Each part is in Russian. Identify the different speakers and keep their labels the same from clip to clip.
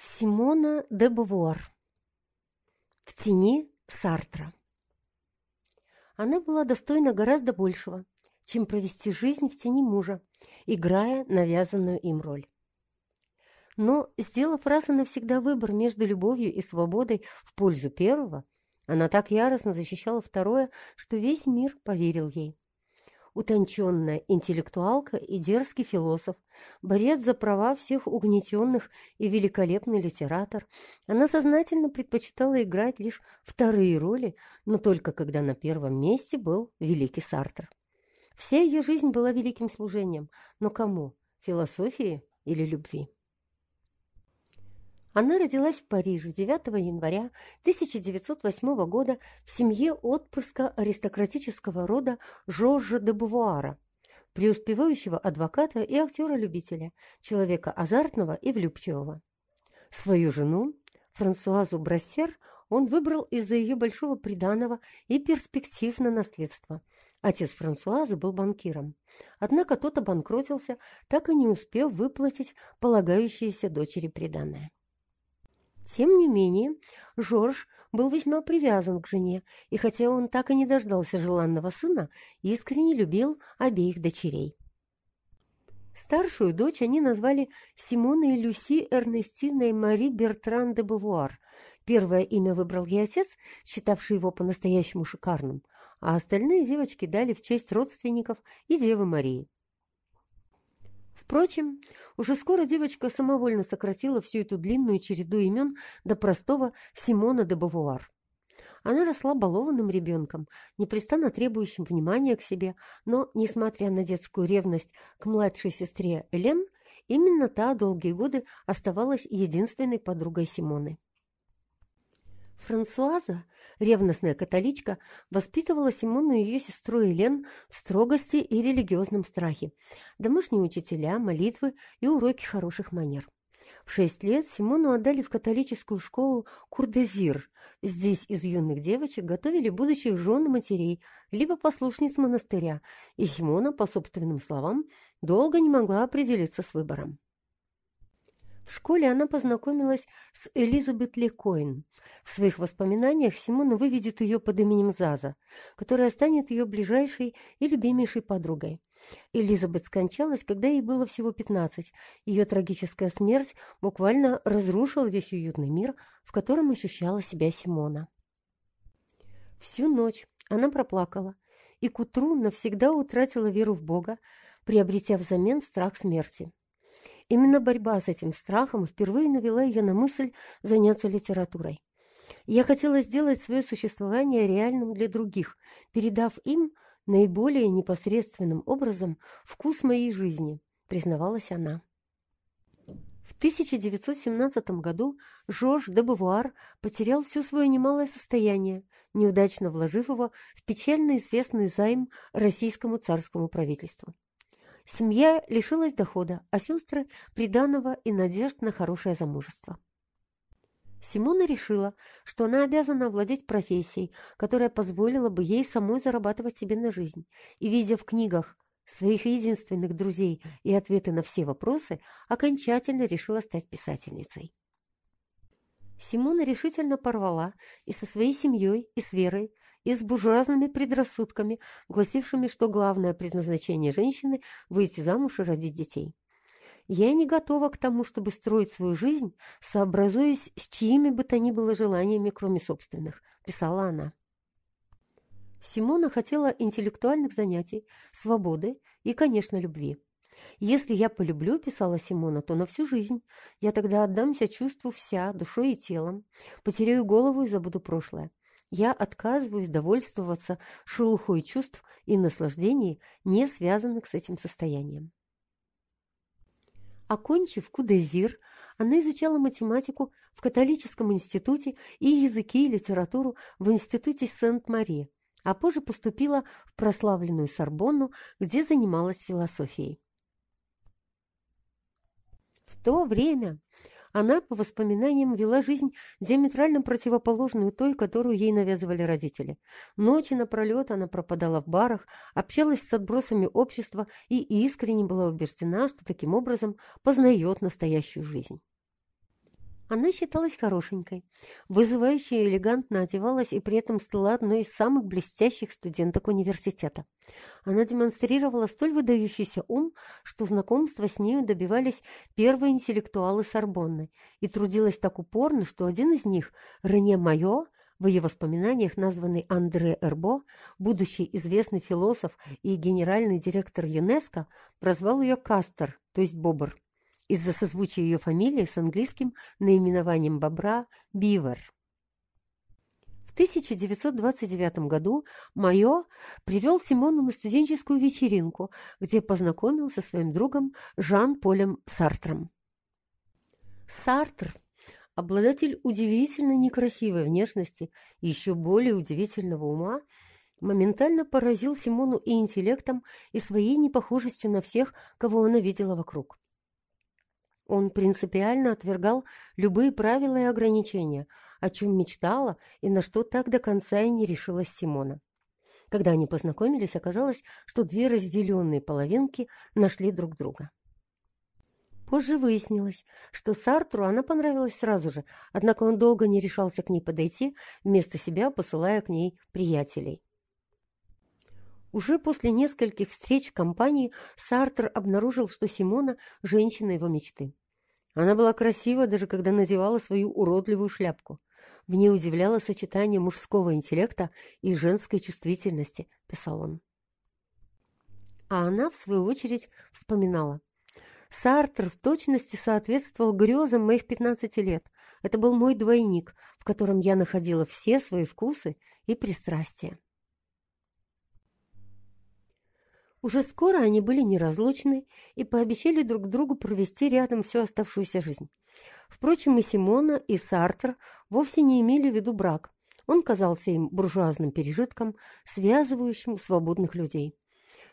Speaker 1: Симона де Бувуар. В тени Сартра. Она была достойна гораздо большего, чем провести жизнь в тени мужа, играя навязанную им роль. Но, сделав раз и навсегда выбор между любовью и свободой в пользу первого, она так яростно защищала второе, что весь мир поверил ей утонченная интеллектуалка и дерзкий философ, борец за права всех угнетенных и великолепный литератор. Она сознательно предпочитала играть лишь вторые роли, но только когда на первом месте был великий Сартр. Вся ее жизнь была великим служением, но кому? Философии или любви? Она родилась в Париже 9 января 1908 года в семье отпрыска аристократического рода Жоржа де Бувуара, преуспевающего адвоката и актера-любителя, человека азартного и влюбчивого. Свою жену, Франсуазу Брассер, он выбрал из-за ее большого приданого и перспектив на наследство. Отец Франсуазы был банкиром. Однако тот обанкротился, так и не успев выплатить полагающееся дочери приданное. Тем не менее, Жорж был весьма привязан к жене, и хотя он так и не дождался желанного сына, искренне любил обеих дочерей. Старшую дочь они назвали Симоной Люси Эрнестиной Мари Бертран де Бавуар. Первое имя выбрал ей отец, считавший его по-настоящему шикарным, а остальные девочки дали в честь родственников и Девы Марии. Впрочем, уже скоро девочка самовольно сократила всю эту длинную череду имен до простого Симона де Бавуар. Она росла балованным ребенком, непрестанно требующим внимания к себе, но, несмотря на детскую ревность к младшей сестре Элен, именно та долгие годы оставалась единственной подругой Симоны. Франсуаза, ревностная католичка, воспитывала Симону и ее сестру Елен в строгости и религиозном страхе, домашние учителя, молитвы и уроки хороших манер. В шесть лет Симону отдали в католическую школу Курдезир. Здесь из юных девочек готовили будущих жен и матерей, либо послушниц монастыря, и Симона, по собственным словам, долго не могла определиться с выбором. В школе она познакомилась с Элизабет Лекоин. В своих воспоминаниях Симона выведет ее под именем Заза, которая станет ее ближайшей и любимейшей подругой. Элизабет скончалась, когда ей было всего 15. Ее трагическая смерть буквально разрушила весь уютный мир, в котором ощущала себя Симона. Всю ночь она проплакала и к утру навсегда утратила веру в Бога, приобретя взамен страх смерти. Именно борьба с этим страхом впервые навела ее на мысль заняться литературой. Я хотела сделать свое существование реальным для других, передав им наиболее непосредственным образом вкус моей жизни, признавалась она. В 1917 году Жорж де Бавуар потерял все свое немалое состояние, неудачно вложив его в печально известный займ российскому царскому правительству. Семья лишилась дохода, а сестры – приданого и надежд на хорошее замужество. Симона решила, что она обязана овладеть профессией, которая позволила бы ей самой зарабатывать себе на жизнь, и, видя в книгах своих единственных друзей и ответы на все вопросы, окончательно решила стать писательницей. Симона решительно порвала и со своей семьей, и с Верой, и с буржуазными предрассудками, гласившими, что главное предназначение женщины – выйти замуж и родить детей. Я не готова к тому, чтобы строить свою жизнь, сообразуясь с чьими бы то ни было желаниями, кроме собственных, писала она. Симона хотела интеллектуальных занятий, свободы и, конечно, любви. «Если я полюблю, — писала Симона, — то на всю жизнь. Я тогда отдамся чувству вся, душой и телом, потеряю голову и забуду прошлое. Я отказываюсь довольствоваться шелухой чувств и наслаждений, не связанных с этим состоянием. Окончив Кудезир, она изучала математику в католическом институте и языки и литературу в институте Сент-Мари, а позже поступила в прославленную Сорбонну, где занималась философией. В то время она, по воспоминаниям, вела жизнь диаметрально противоположную той, которую ей навязывали родители. Ночи напролет она пропадала в барах, общалась с отбросами общества и искренне была убеждена, что таким образом познает настоящую жизнь. Она считалась хорошенькой, вызывающе и элегантно одевалась и при этом стала одной из самых блестящих студенток университета. Она демонстрировала столь выдающийся ум, что знакомства с нею добивались первые интеллектуалы Сорбонны, и трудилась так упорно, что один из них, Рене Майо, в ее воспоминаниях названный Андре Эрбо, будущий известный философ и генеральный директор ЮНЕСКО, прозвал ее Кастер, то есть Бобр из-за созвучия ее фамилии с английским наименованием бобра «бивер». В 1929 году Майо привел Симону на студенческую вечеринку, где познакомился со своим другом Жан-Полем Сартром. Сартр – обладатель удивительно некрасивой внешности и еще более удивительного ума, моментально поразил Симону и интеллектом, и своей непохожестью на всех, кого она видела вокруг. Он принципиально отвергал любые правила и ограничения, о чем мечтала и на что так до конца и не решилась Симона. Когда они познакомились, оказалось, что две разделенные половинки нашли друг друга. Позже выяснилось, что Сартру она понравилась сразу же, однако он долго не решался к ней подойти, вместо себя посылая к ней приятелей. Уже после нескольких встреч в компании Сартер обнаружил, что Симона – женщина его мечты. Она была красива, даже когда надевала свою уродливую шляпку. В ней удивляло сочетание мужского интеллекта и женской чувствительности, писал он. А она, в свою очередь, вспоминала. Сартер в точности соответствовал грезам моих 15 лет. Это был мой двойник, в котором я находила все свои вкусы и пристрастия. Уже скоро они были неразлучны и пообещали друг другу провести рядом всю оставшуюся жизнь. Впрочем, и Симона, и Сартер вовсе не имели в виду брак. Он казался им буржуазным пережитком, связывающим свободных людей.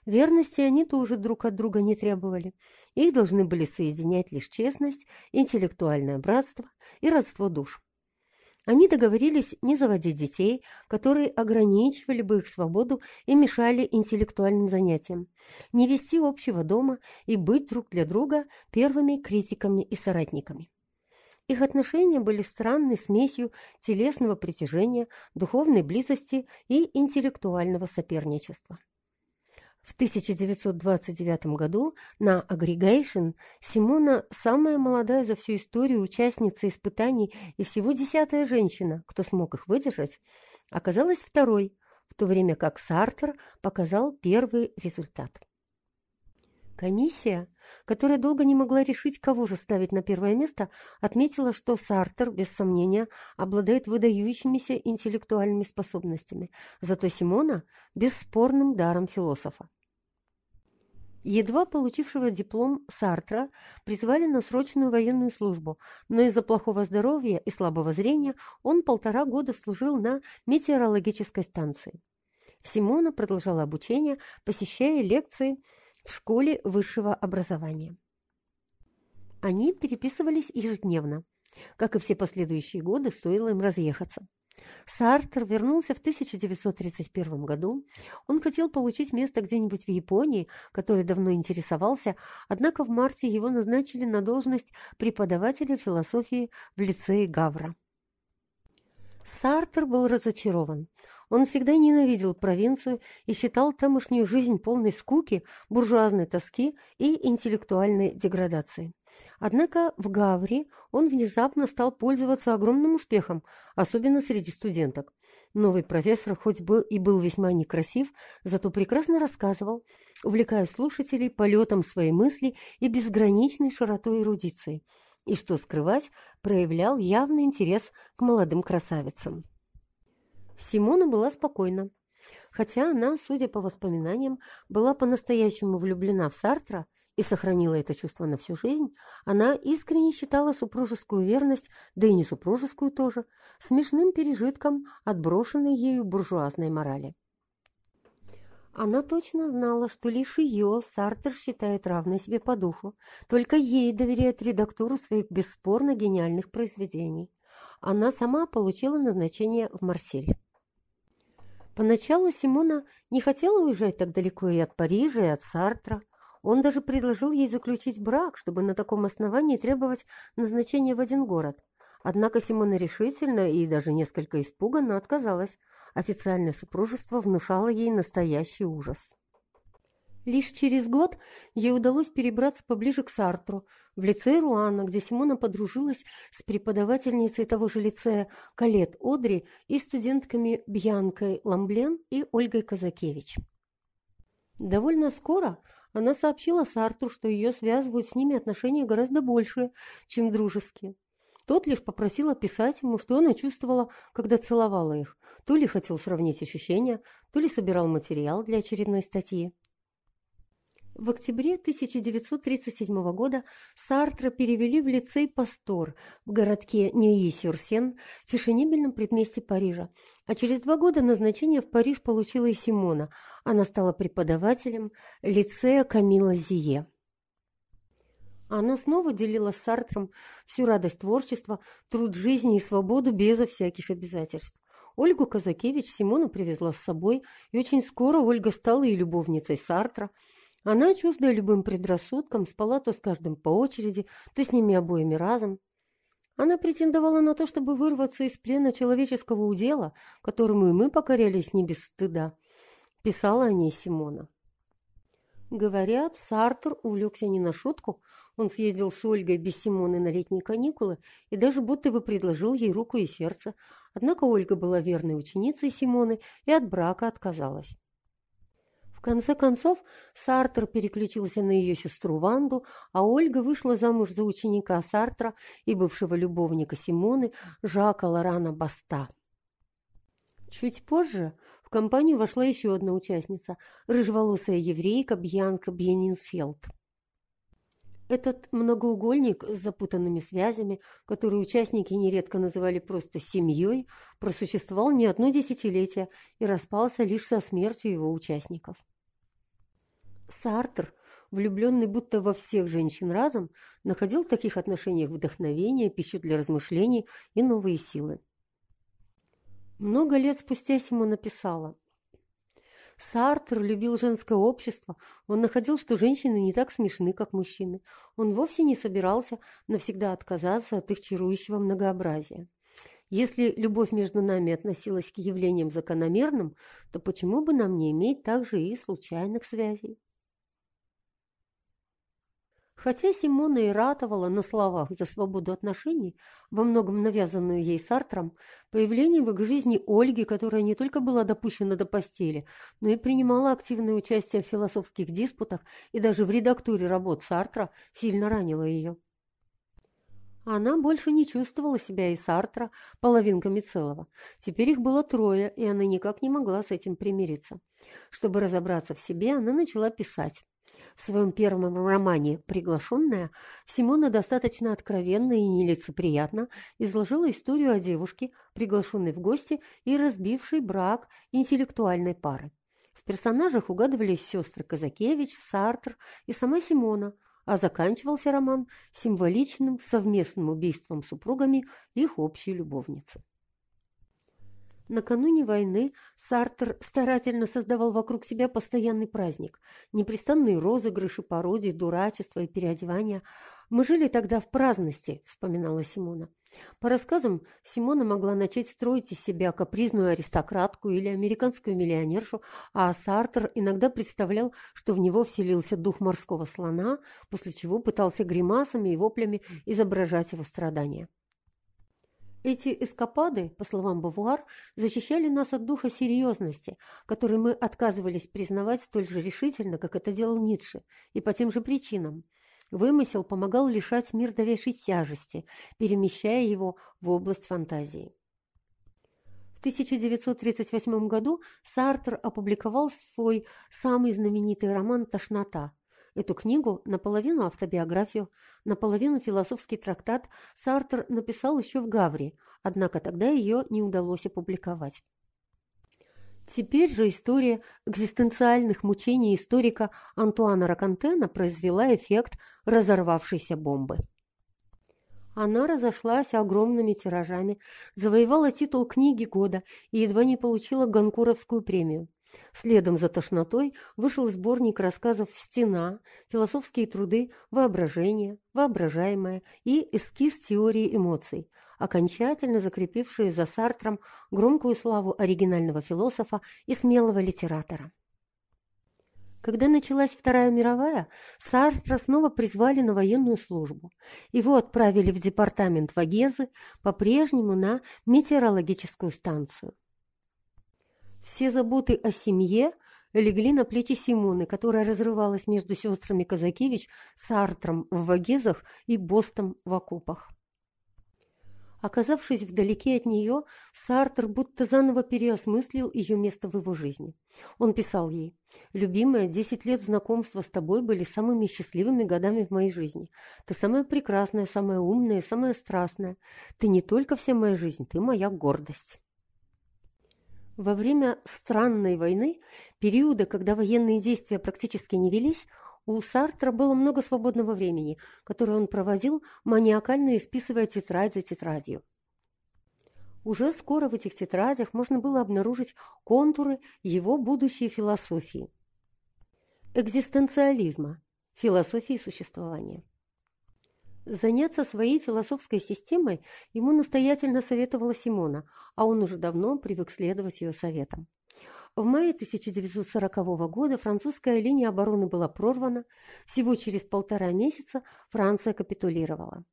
Speaker 1: Верности они тоже друг от друга не требовали. Их должны были соединять лишь честность, интеллектуальное братство и родство душ. Они договорились не заводить детей, которые ограничивали бы их свободу и мешали интеллектуальным занятиям, не вести общего дома и быть друг для друга первыми критиками и соратниками. Их отношения были странной смесью телесного притяжения, духовной близости и интеллектуального соперничества. В 1929 году на Aggregation Симона, самая молодая за всю историю участница испытаний и всего десятая женщина, кто смог их выдержать, оказалась второй, в то время как Сартер показал первый результат. Комиссия, которая долго не могла решить, кого же ставить на первое место, отметила, что Сартер, без сомнения, обладает выдающимися интеллектуальными способностями, зато Симона – бесспорным даром философа. Едва получившего диплом Сартра призвали на срочную военную службу, но из-за плохого здоровья и слабого зрения он полтора года служил на метеорологической станции. Симона продолжала обучение, посещая лекции в школе высшего образования. Они переписывались ежедневно. Как и все последующие годы, стоило им разъехаться. Сартер вернулся в 1931 году. Он хотел получить место где-нибудь в Японии, который давно интересовался, однако в марте его назначили на должность преподавателя философии в лицее Гавра. Сартер был разочарован. Он всегда ненавидел провинцию и считал тамошнюю жизнь полной скуки, буржуазной тоски и интеллектуальной деградации. Однако в Гаври он внезапно стал пользоваться огромным успехом, особенно среди студенток. Новый профессор хоть был и был весьма некрасив, зато прекрасно рассказывал, увлекая слушателей полетом своей мысли и безграничной широтой эрудиции. И, что скрывать, проявлял явный интерес к молодым красавицам. Симона была спокойна. Хотя она, судя по воспоминаниям, была по-настоящему влюблена в Сартра, и сохранила это чувство на всю жизнь, она искренне считала супружескую верность, да и не супружескую тоже, смешным пережитком отброшенной ею буржуазной морали. Она точно знала, что лишь ее Сартер считает равной себе по духу, только ей доверяет редактуру своих бесспорно гениальных произведений. Она сама получила назначение в Марсель. Поначалу Симона не хотела уезжать так далеко и от Парижа, и от Сартра – он даже предложил ей заключить брак, чтобы на таком основании требовать назначения в один город. Однако Симона решительно и даже несколько испуганно отказалась. Официальное супружество внушало ей настоящий ужас. Лишь через год ей удалось перебраться поближе к Сартру, в лицей Руана, где Симона подружилась с преподавательницей того же лицея Калет Одри и студентками Бьянкой Ламблен и Ольгой Казакевич. Довольно скоро она сообщила Сартру, что ее связывают с ними отношения гораздо больше, чем дружеские. Тот лишь попросил описать ему, что она чувствовала, когда целовала их. То ли хотел сравнить ощущения, то ли собирал материал для очередной статьи. В октябре 1937 года Сартра перевели в лицей Пастор в городке Ньюи-Сюрсен в фешенебельном предместе Парижа, а через два года назначение в Париж получила и Симона. Она стала преподавателем лицея Камила Зие. Она снова делила с Сартром всю радость творчества, труд жизни и свободу безо всяких обязательств. Ольгу Казакевич Симона привезла с собой, и очень скоро Ольга стала и любовницей Сартра – она, чуждая любым предрассудкам, спала то с каждым по очереди, то с ними обоими разом. Она претендовала на то, чтобы вырваться из плена человеческого удела, которому и мы покорялись не без стыда. Писала о ней Симона. Говорят, Сартер увлекся не на шутку. Он съездил с Ольгой без Симоны на летние каникулы и даже будто бы предложил ей руку и сердце. Однако Ольга была верной ученицей Симоны и от брака отказалась конце концов, Сартер переключился на ее сестру Ванду, а Ольга вышла замуж за ученика Сартра и бывшего любовника Симоны Жака Лорана Баста. Чуть позже в компанию вошла еще одна участница – рыжеволосая еврейка Бьянка Бьенинфелд. Этот многоугольник с запутанными связями, который участники нередко называли просто «семьей», просуществовал не одно десятилетие и распался лишь со смертью его участников. Сартр, влюбленный будто во всех женщин разом, находил в таких отношениях вдохновение, пищу для размышлений и новые силы. Много лет спустя Симон написала. Сартр любил женское общество. Он находил, что женщины не так смешны, как мужчины. Он вовсе не собирался навсегда отказаться от их чарующего многообразия. Если любовь между нами относилась к явлениям закономерным, то почему бы нам не иметь также и случайных связей? Хотя Симона и ратовала на словах за свободу отношений, во многом навязанную ей Сартром, появление в их жизни Ольги, которая не только была допущена до постели, но и принимала активное участие в философских диспутах и даже в редактуре работ Сартра, сильно ранило ее. Она больше не чувствовала себя и Сартра половинками целого. Теперь их было трое, и она никак не могла с этим примириться. Чтобы разобраться в себе, она начала писать. В своем первом романе «Приглашенная» Симона достаточно откровенно и нелицеприятно изложила историю о девушке, приглашенной в гости и разбившей брак интеллектуальной пары. В персонажах угадывались сестры Казакевич, Сартр и сама Симона, а заканчивался роман символичным совместным убийством супругами их общей любовницы. Накануне войны Сартер старательно создавал вокруг себя постоянный праздник. Непрестанные розыгрыши, пародии, дурачество и переодевания. «Мы жили тогда в праздности», — вспоминала Симона. По рассказам, Симона могла начать строить из себя капризную аристократку или американскую миллионершу, а Сартер иногда представлял, что в него вселился дух морского слона, после чего пытался гримасами и воплями изображать его страдания. Эти эскапады, по словам Бавуар, защищали нас от духа серьезности, который мы отказывались признавать столь же решительно, как это делал Ницше, и по тем же причинам. Вымысел помогал лишать мир давящей тяжести, перемещая его в область фантазии. В 1938 году Сартер опубликовал свой самый знаменитый роман «Тошнота», Эту книгу, наполовину автобиографию, наполовину философский трактат, Сартер написал еще в Гаври, однако тогда ее не удалось опубликовать. Теперь же история экзистенциальных мучений историка Антуана Ракантена произвела эффект разорвавшейся бомбы. Она разошлась огромными тиражами, завоевала титул книги года и едва не получила Гонкуровскую премию. Следом за «Тошнотой» вышел сборник рассказов «Стена», «Философские труды», «Воображение», «Воображаемое» и «Эскиз теории эмоций», окончательно закрепившие за Сартром громкую славу оригинального философа и смелого литератора. Когда началась Вторая мировая, Сартра снова призвали на военную службу. Его отправили в департамент Вагезы, по-прежнему на метеорологическую станцию. Все заботы о семье легли на плечи Симоны, которая разрывалась между сестрами Казакевич, Сартром в Вагезах и Бостом в окопах. Оказавшись вдалеке от нее, Сартр будто заново переосмыслил ее место в его жизни. Он писал ей, «Любимая, десять лет знакомства с тобой были самыми счастливыми годами в моей жизни. Ты самая прекрасная, самая умная, самая страстная. Ты не только вся моя жизнь, ты моя гордость». Во время странной войны, периода, когда военные действия практически не велись, у Сартра было много свободного времени, которое он проводил, маниакально исписывая тетрадь за тетрадью. Уже скоро в этих тетрадях можно было обнаружить контуры его будущей философии. Экзистенциализма, философии существования. Заняться своей философской системой ему настоятельно советовала Симона, а он уже давно привык следовать ее советам. В мае 1940 года французская линия обороны была прорвана, всего через полтора месяца Франция капитулировала.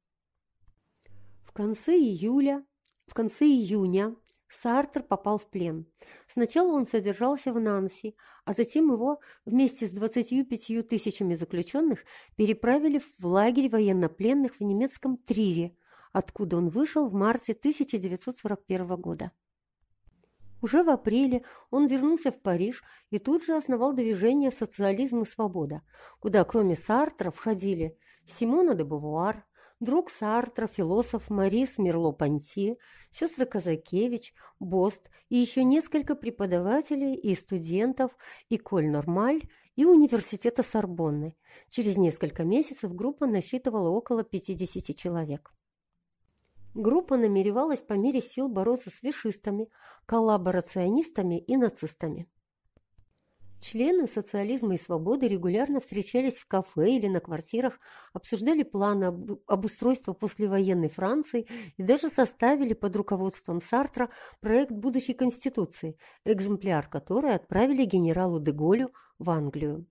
Speaker 1: В конце июля, в конце июня Сартер попал в плен. Сначала он содержался в Нанси, а затем его вместе с 25 тысячами заключенных переправили в лагерь военнопленных в немецком Триве, откуда он вышел в марте 1941 года. Уже в апреле он вернулся в Париж и тут же основал движение «Социализм и свобода», куда кроме Сартра входили Симона де Бувуар, друг Сартра, философ Марис Мерло-Панти, сестры Казакевич, Бост и еще несколько преподавателей и студентов Иколь Нормаль и Университета Сорбонны. Через несколько месяцев группа насчитывала около 50 человек. Группа намеревалась по мере сил бороться с вишистами, коллаборационистами и нацистами. Члены социализма и свободы регулярно встречались в кафе или на квартирах, обсуждали планы об, обустройства послевоенной Франции и даже составили под руководством Сартра проект будущей конституции, экземпляр которой отправили генералу Деголю в Англию.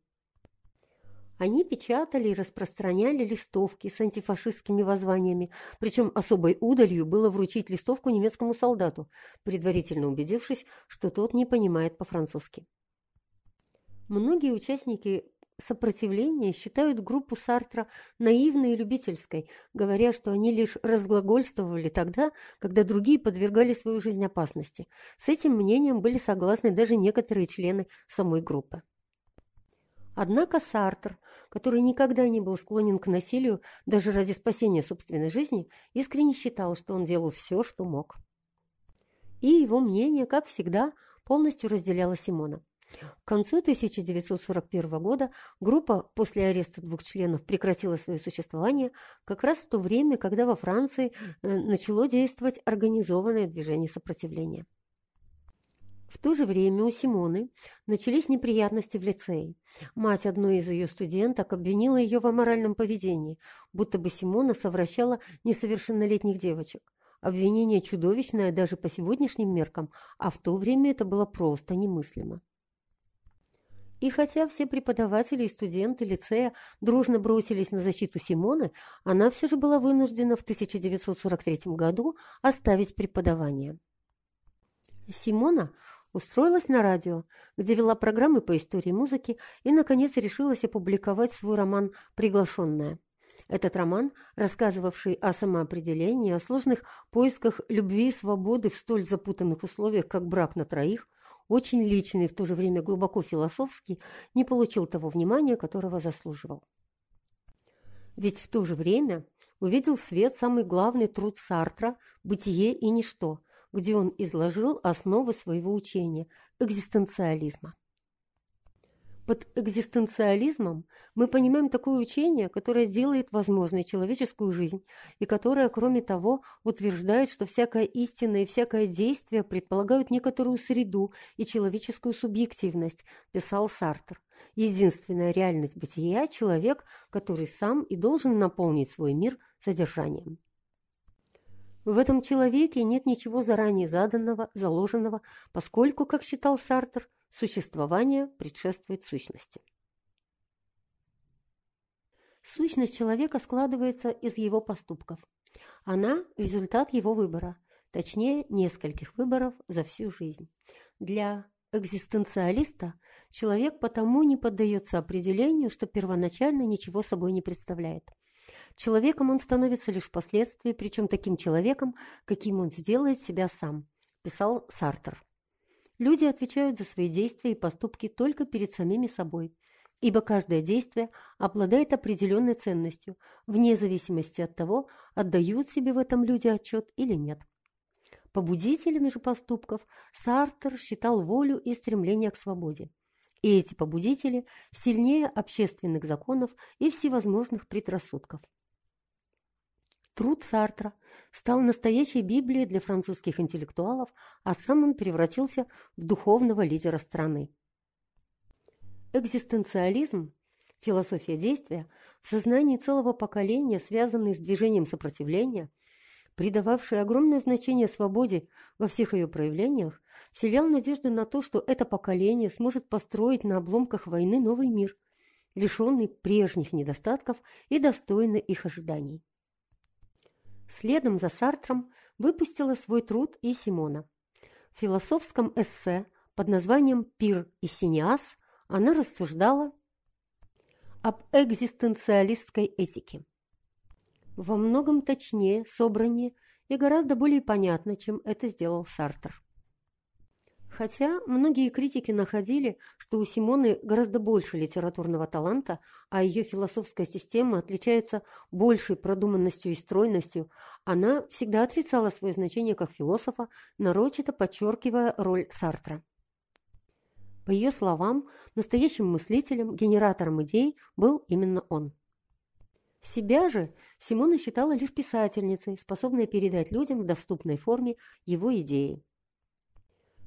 Speaker 1: Они печатали и распространяли листовки с антифашистскими воззваниями, причем особой удалью было вручить листовку немецкому солдату, предварительно убедившись, что тот не понимает по-французски. Многие участники сопротивления считают группу Сартра наивной и любительской, говоря, что они лишь разглагольствовали тогда, когда другие подвергали свою жизнь опасности. С этим мнением были согласны даже некоторые члены самой группы. Однако Сартр, который никогда не был склонен к насилию даже ради спасения собственной жизни, искренне считал, что он делал все, что мог. И его мнение, как всегда, полностью разделяла Симона. К концу 1941 года группа после ареста двух членов прекратила свое существование как раз в то время, когда во Франции э, начало действовать организованное движение сопротивления. В то же время у Симоны начались неприятности в лицее. Мать одной из ее студенток обвинила ее в аморальном поведении, будто бы Симона совращала несовершеннолетних девочек. Обвинение чудовищное даже по сегодняшним меркам, а в то время это было просто немыслимо. И хотя все преподаватели и студенты лицея дружно бросились на защиту Симоны, она все же была вынуждена в 1943 году оставить преподавание. Симона устроилась на радио, где вела программы по истории музыки и, наконец, решилась опубликовать свой роман «Приглашенная». Этот роман, рассказывавший о самоопределении, о сложных поисках любви и свободы в столь запутанных условиях, как брак на троих – очень личный и в то же время глубоко философский, не получил того внимания, которого заслуживал. Ведь в то же время увидел свет самый главный труд Сартра «Бытие и ничто», где он изложил основы своего учения – экзистенциализма. Под экзистенциализмом мы понимаем такое учение, которое делает возможной человеческую жизнь и которое, кроме того, утверждает, что всякая истина и всякое действие предполагают некоторую среду и человеческую субъективность, писал Сартр. Единственная реальность бытия – человек, который сам и должен наполнить свой мир содержанием. В этом человеке нет ничего заранее заданного, заложенного, поскольку, как считал Сартер, существование предшествует сущности. Сущность человека складывается из его поступков. Она – результат его выбора, точнее, нескольких выборов за всю жизнь. Для экзистенциалиста человек потому не поддается определению, что первоначально ничего собой не представляет. Человеком он становится лишь впоследствии, причем таким человеком, каким он сделает себя сам, писал Сартер. Люди отвечают за свои действия и поступки только перед самими собой, ибо каждое действие обладает определенной ценностью, вне зависимости от того, отдают себе в этом люди отчет или нет. Побудителями же поступков Сартер считал волю и стремление к свободе. И эти побудители сильнее общественных законов и всевозможных предрассудков. Труд Сартра стал настоящей Библией для французских интеллектуалов, а сам он превратился в духовного лидера страны. Экзистенциализм, философия действия, в сознании целого поколения, связанный с движением сопротивления, придававший огромное значение свободе во всех ее проявлениях, вселял надежду на то, что это поколение сможет построить на обломках войны новый мир, лишенный прежних недостатков и достойный их ожиданий. Следом за Сартром выпустила свой труд и Симона. В философском эссе под названием «Пир и Синиас» она рассуждала об экзистенциалистской этике. Во многом точнее, собраннее и гораздо более понятно, чем это сделал Сартр. Хотя многие критики находили, что у Симоны гораздо больше литературного таланта, а ее философская система отличается большей продуманностью и стройностью, она всегда отрицала свое значение как философа, нарочито подчеркивая роль Сартра. По ее словам, настоящим мыслителем, генератором идей был именно он. Себя же Симона считала лишь писательницей, способной передать людям в доступной форме его идеи.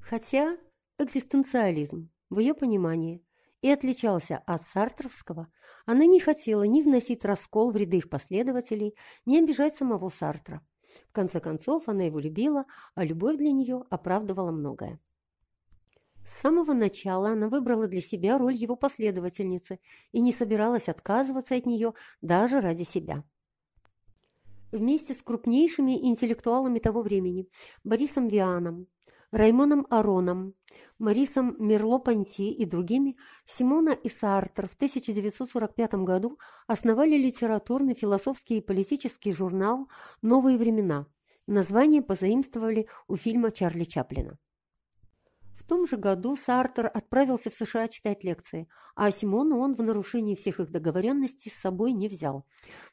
Speaker 1: Хотя экзистенциализм, в ее понимании, и отличался от сартровского, она не хотела ни вносить раскол в ряды их последователей, ни обижать самого Сартра. В конце концов, она его любила, а любовь для нее оправдывала многое. С самого начала она выбрала для себя роль его последовательницы и не собиралась отказываться от нее даже ради себя. Вместе с крупнейшими интеллектуалами того времени – Борисом Вианом, Раймоном Ароном, Марисом Мерло-Понти и другими Симона и Сартер в 1945 году основали литературный, философский и политический журнал «Новые времена». Название позаимствовали у фильма Чарли Чаплина. В том же году Сартер отправился в США читать лекции, а Симону он в нарушении всех их договоренностей с собой не взял.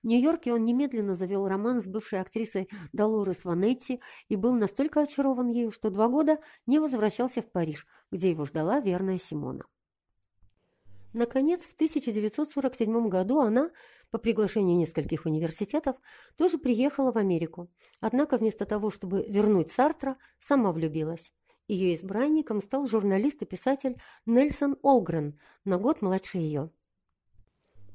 Speaker 1: В Нью-Йорке он немедленно завел роман с бывшей актрисой Долорес Ванетти и был настолько очарован ею, что два года не возвращался в Париж, где его ждала верная Симона. Наконец, в 1947 году она, по приглашению нескольких университетов, тоже приехала в Америку. Однако вместо того, чтобы вернуть Сартра, сама влюбилась. Ее избранником стал журналист и писатель Нельсон Олгрен, на год младше ее.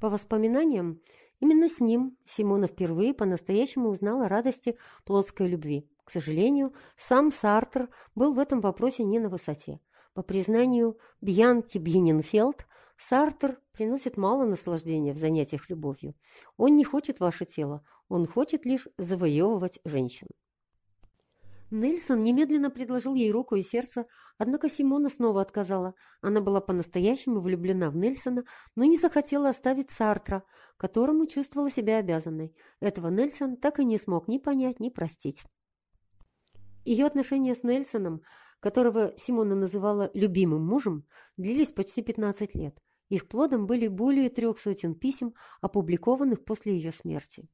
Speaker 1: По воспоминаниям, именно с ним Симона впервые по-настоящему узнала радости плотской любви. К сожалению, сам Сартер был в этом вопросе не на высоте. По признанию Бьянки Бьенинфелд, Сартер приносит мало наслаждения в занятиях любовью. Он не хочет ваше тело, он хочет лишь завоевывать женщин. Нельсон немедленно предложил ей руку и сердце, однако Симона снова отказала. Она была по-настоящему влюблена в Нельсона, но не захотела оставить Сартра, которому чувствовала себя обязанной. Этого Нельсон так и не смог ни понять, ни простить. Ее отношения с Нельсоном, которого Симона называла «любимым мужем», длились почти 15 лет. Их плодом были более трех сотен писем, опубликованных после ее смерти.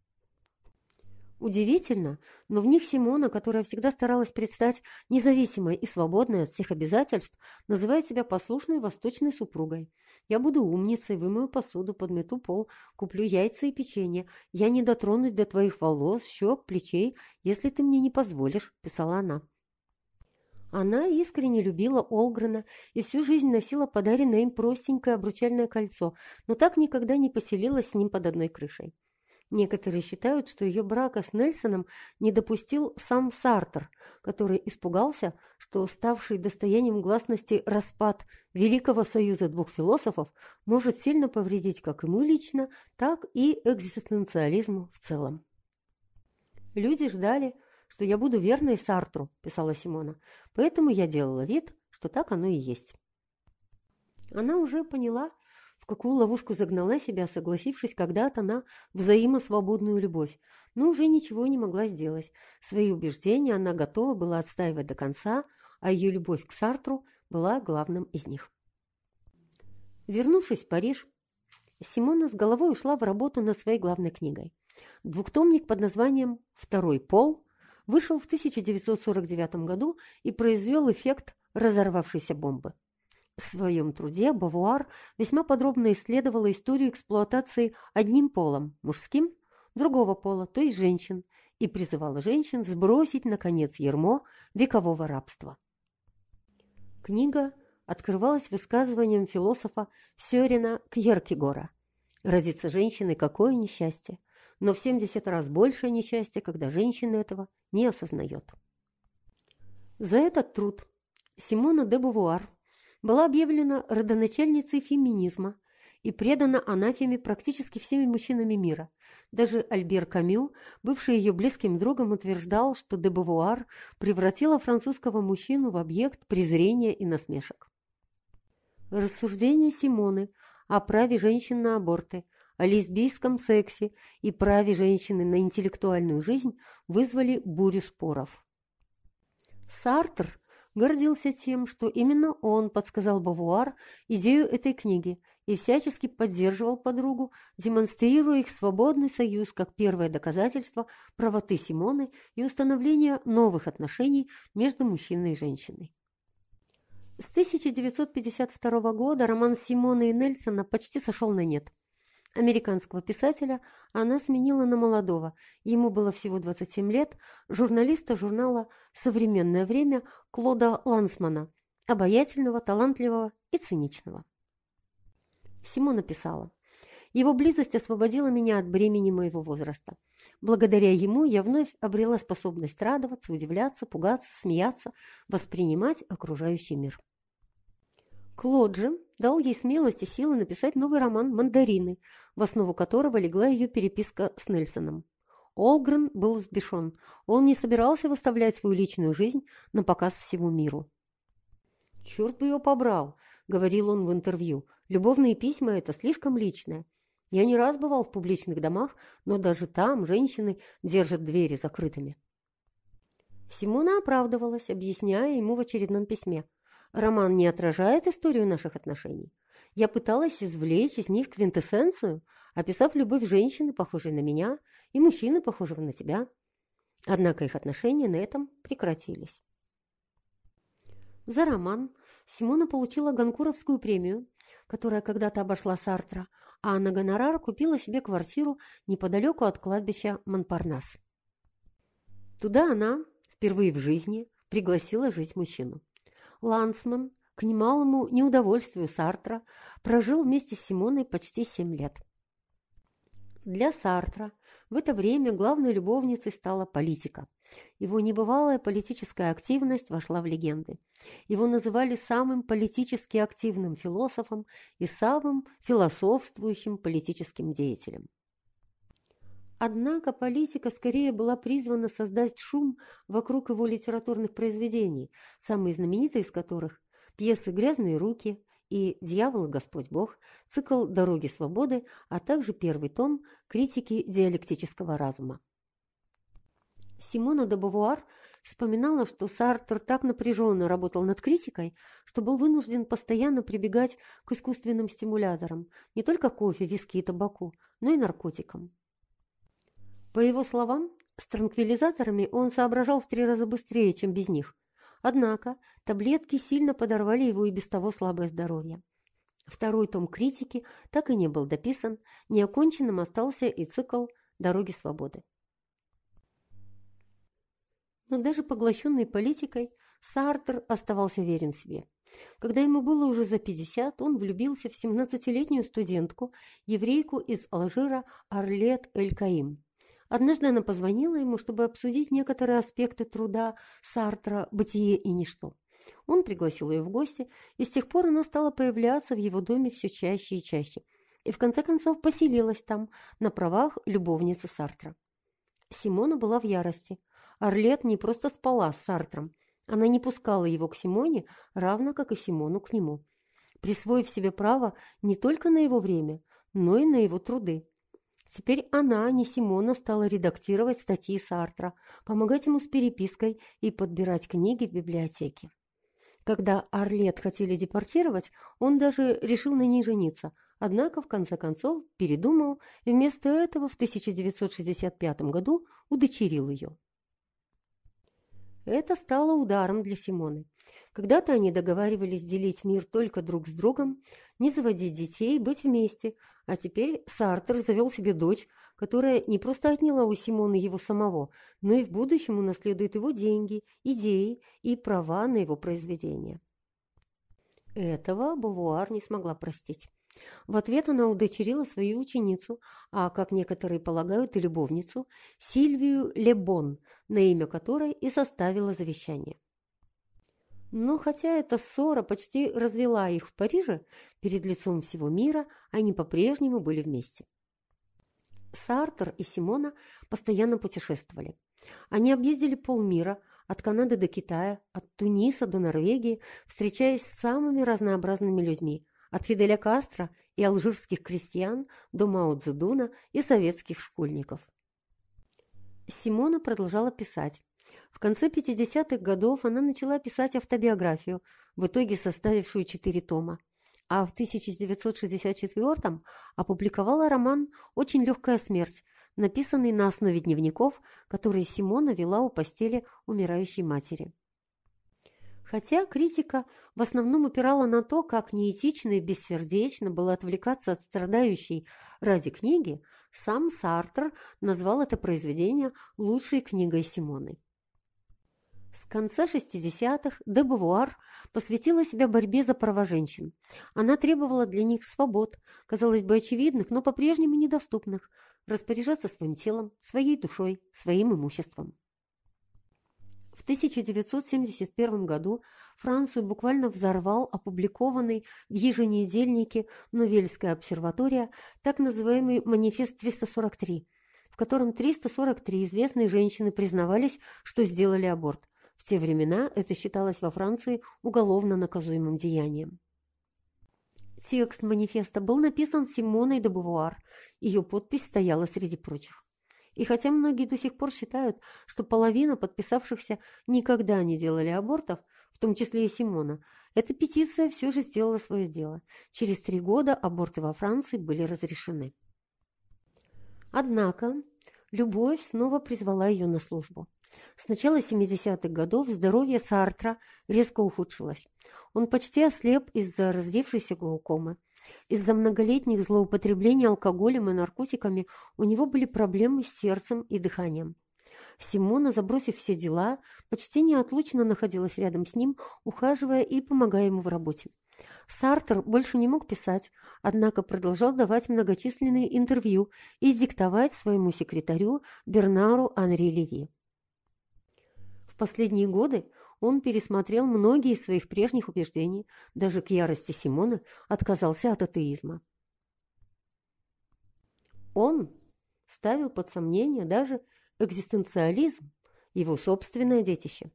Speaker 1: Удивительно, но в них Симона, которая всегда старалась предстать независимой и свободной от всех обязательств, называет себя послушной восточной супругой. «Я буду умницей, вымою посуду, подмету пол, куплю яйца и печенье. Я не дотронусь до твоих волос, щек, плечей, если ты мне не позволишь», – писала она. Она искренне любила Олгрена и всю жизнь носила подаренное им простенькое обручальное кольцо, но так никогда не поселилась с ним под одной крышей. Некоторые считают, что ее брака с Нельсоном не допустил сам Сартер, который испугался, что ставший достоянием гласности распад Великого Союза двух философов может сильно повредить как ему лично, так и экзистенциализму в целом. «Люди ждали, что я буду верной Сартру», – писала Симона, «поэтому я делала вид, что так оно и есть». Она уже поняла, в какую ловушку загнала себя, согласившись когда-то на взаимосвободную любовь, но уже ничего не могла сделать. Свои убеждения она готова была отстаивать до конца, а ее любовь к Сартру была главным из них. Вернувшись в Париж, Симона с головой ушла в работу над своей главной книгой. Двухтомник под названием «Второй пол» вышел в 1949 году и произвел эффект разорвавшейся бомбы. В своем труде Бавуар весьма подробно исследовала историю эксплуатации одним полом, мужским, другого пола, то есть женщин, и призывала женщин сбросить, наконец, ермо векового рабства. Книга открывалась высказыванием философа Сёрина Кьеркегора. «Родиться женщиной – какое несчастье, но в 70 раз большее несчастье, когда женщина этого не осознает». За этот труд Симона де Бувуар была объявлена родоначальницей феминизма и предана анафеме практически всеми мужчинами мира. Даже Альбер Камю, бывший ее близким другом, утверждал, что де Бавуар превратила французского мужчину в объект презрения и насмешек. Рассуждения Симоны о праве женщин на аборты, о лесбийском сексе и праве женщины на интеллектуальную жизнь вызвали бурю споров. Сартр гордился тем, что именно он подсказал Бавуар идею этой книги и всячески поддерживал подругу, демонстрируя их свободный союз как первое доказательство правоты Симоны и установления новых отношений между мужчиной и женщиной. С 1952 года роман Симоны и Нельсона почти сошел на нет – Американского писателя она сменила на молодого, ему было всего 27 лет, журналиста журнала «Современное время» Клода Лансмана, обаятельного, талантливого и циничного. Симона писала, «Его близость освободила меня от бремени моего возраста. Благодаря ему я вновь обрела способность радоваться, удивляться, пугаться, смеяться, воспринимать окружающий мир». Клод же дал ей смелость и силы написать новый роман «Мандарины», в основу которого легла ее переписка с Нельсоном. Олгрен был взбешен. Он не собирался выставлять свою личную жизнь на показ всему миру. «Черт бы ее побрал!» — говорил он в интервью. «Любовные письма — это слишком личное. Я не раз бывал в публичных домах, но даже там женщины держат двери закрытыми». Симона оправдывалась, объясняя ему в очередном письме – Роман не отражает историю наших отношений. Я пыталась извлечь из них квинтэссенцию, описав любовь женщины, похожей на меня, и мужчины, похожего на тебя. Однако их отношения на этом прекратились. За роман Симона получила Ганкуровскую премию, которая когда-то обошла Сартра, а на гонорар купила себе квартиру неподалеку от кладбища Монпарнас. Туда она впервые в жизни пригласила жить мужчину. Лансман, к немалому неудовольствию Сартра, прожил вместе с Симоной почти семь лет. Для Сартра в это время главной любовницей стала политика. Его небывалая политическая активность вошла в легенды. Его называли самым политически активным философом и самым философствующим политическим деятелем. Однако политика скорее была призвана создать шум вокруг его литературных произведений, самые знаменитые из которых – пьесы «Грязные руки» и «Дьявол и Господь Бог», цикл «Дороги свободы», а также первый том «Критики диалектического разума». Симона де Бавуар вспоминала, что Сартер так напряженно работал над критикой, что был вынужден постоянно прибегать к искусственным стимуляторам, не только кофе, виски и табаку, но и наркотикам. По его словам, с транквилизаторами он соображал в три раза быстрее, чем без них. Однако таблетки сильно подорвали его и без того слабое здоровье. Второй том критики так и не был дописан, неоконченным остался и цикл «Дороги свободы». Но даже поглощенный политикой, Сартер оставался верен себе. Когда ему было уже за 50, он влюбился в 17-летнюю студентку, еврейку из Алжира Арлет Эль-Каим. Однажды она позвонила ему, чтобы обсудить некоторые аспекты труда Сартра «Бытие и ничто». Он пригласил ее в гости, и с тех пор она стала появляться в его доме все чаще и чаще, и в конце концов поселилась там на правах любовницы Сартра. Симона была в ярости. Орлет не просто спала с Сартром, она не пускала его к Симоне, равно как и Симону к нему, присвоив себе право не только на его время, но и на его труды. Теперь она, а не Симона, стала редактировать статьи Сартра, помогать ему с перепиской и подбирать книги в библиотеке. Когда Орлет хотели депортировать, он даже решил на ней жениться, однако в конце концов передумал и вместо этого в 1965 году удочерил ее. Это стало ударом для Симоны. Когда-то они договаривались делить мир только друг с другом, не заводить детей, быть вместе. А теперь Сартер завел себе дочь, которая не просто отняла у Симона его самого, но и в будущем унаследует его деньги, идеи и права на его произведения. Этого Бувуар не смогла простить. В ответ она удочерила свою ученицу, а, как некоторые полагают, и любовницу, Сильвию Лебон, на имя которой и составила завещание. Но хотя эта ссора почти развела их в Париже, перед лицом всего мира они по-прежнему были вместе. Сартер и Симона постоянно путешествовали. Они объездили полмира, от Канады до Китая, от Туниса до Норвегии, встречаясь с самыми разнообразными людьми, от Фиделя Кастро и алжирских крестьян до Мао Цзэдуна и советских школьников. Симона продолжала писать. В конце 50-х годов она начала писать автобиографию, в итоге составившую четыре тома. А в 1964-м опубликовала роман «Очень легкая смерть», написанный на основе дневников, которые Симона вела у постели умирающей матери. Хотя критика в основном упирала на то, как неэтично и бессердечно было отвлекаться от страдающей ради книги, сам Сартр назвал это произведение лучшей книгой Симоны. С конца 60-х де посвятила себя борьбе за права женщин. Она требовала для них свобод, казалось бы, очевидных, но по-прежнему недоступных, распоряжаться своим телом, своей душой, своим имуществом. В 1971 году Францию буквально взорвал опубликованный в еженедельнике «Нувельская обсерватория» так называемый «Манифест 343», в котором 343 известные женщины признавались, что сделали аборт. В те времена это считалось во Франции уголовно наказуемым деянием. Текст манифеста был написан Симоной де Бувуар, ее подпись стояла среди прочих. И хотя многие до сих пор считают, что половина подписавшихся никогда не делали абортов, в том числе и Симона, эта петиция все же сделала свое дело. Через три года аборты во Франции были разрешены. Однако любовь снова призвала ее на службу. С начала 70-х годов здоровье Сартра резко ухудшилось. Он почти ослеп из-за развившейся глаукомы. Из-за многолетних злоупотреблений алкоголем и наркотиками у него были проблемы с сердцем и дыханием. Симона, забросив все дела, почти неотлучно находилась рядом с ним, ухаживая и помогая ему в работе. Сартер больше не мог писать, однако продолжал давать многочисленные интервью и диктовать своему секретарю Бернару Анри Леви. Последние годы он пересмотрел многие из своих прежних убеждений, даже к ярости Симона отказался от атеизма. Он ставил под сомнение даже экзистенциализм, его собственное детище.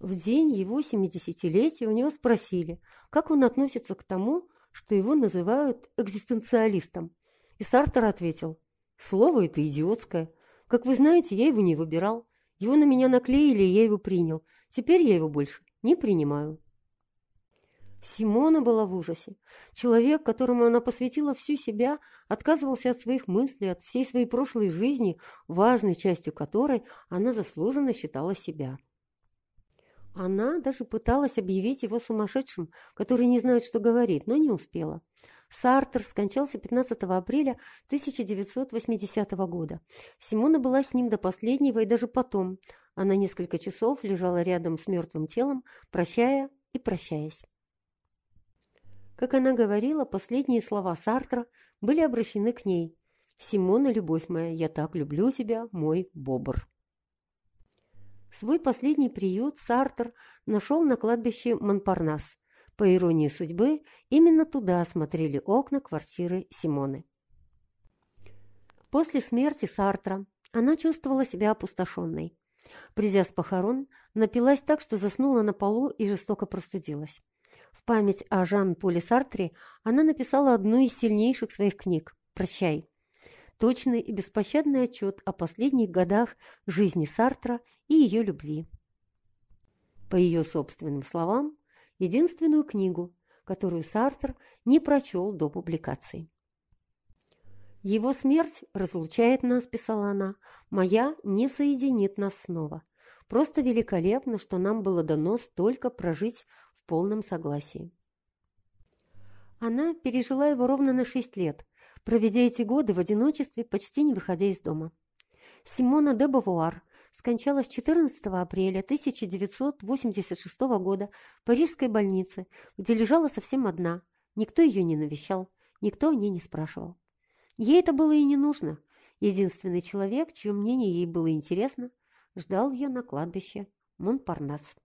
Speaker 1: В день его 70-летия у него спросили, как он относится к тому, что его называют экзистенциалистом. И Сартер ответил, «Слово это идиотское. Как вы знаете, я его не выбирал. Его на меня наклеили, и я его принял. Теперь я его больше не принимаю. Симона была в ужасе. Человек, которому она посвятила всю себя, отказывался от своих мыслей, от всей своей прошлой жизни, важной частью которой она заслуженно считала себя. Она даже пыталась объявить его сумасшедшим, который не знает, что говорит, но не успела. Сартер скончался 15 апреля 1980 года. Симона была с ним до последнего и даже потом. Она несколько часов лежала рядом с мертвым телом, прощая и прощаясь. Как она говорила, последние слова Сартра были обращены к ней. «Симона, любовь моя, я так люблю тебя, мой бобр». Свой последний приют Сартр нашел на кладбище Монпарнас. По иронии судьбы, именно туда смотрели окна квартиры Симоны. После смерти Сартра она чувствовала себя опустошенной. Придя с похорон, напилась так, что заснула на полу и жестоко простудилась. В память о Жан-Поле Сартре она написала одну из сильнейших своих книг «Прощай». Точный и беспощадный отчет о последних годах жизни Сартра и ее любви. По ее собственным словам, единственную книгу, которую Сартр не прочел до публикации. «Его смерть разлучает нас», – писала она, – «моя не соединит нас снова. Просто великолепно, что нам было дано столько прожить в полном согласии». Она пережила его ровно на шесть лет, проведя эти годы в одиночестве, почти не выходя из дома. Симона де Бавуар скончалась 14 апреля 1986 года в парижской больнице, где лежала совсем одна. Никто ее не навещал, никто о ней не спрашивал. Ей это было и не нужно. Единственный человек, чье мнение ей было интересно, ждал ее на кладбище Монпарнас.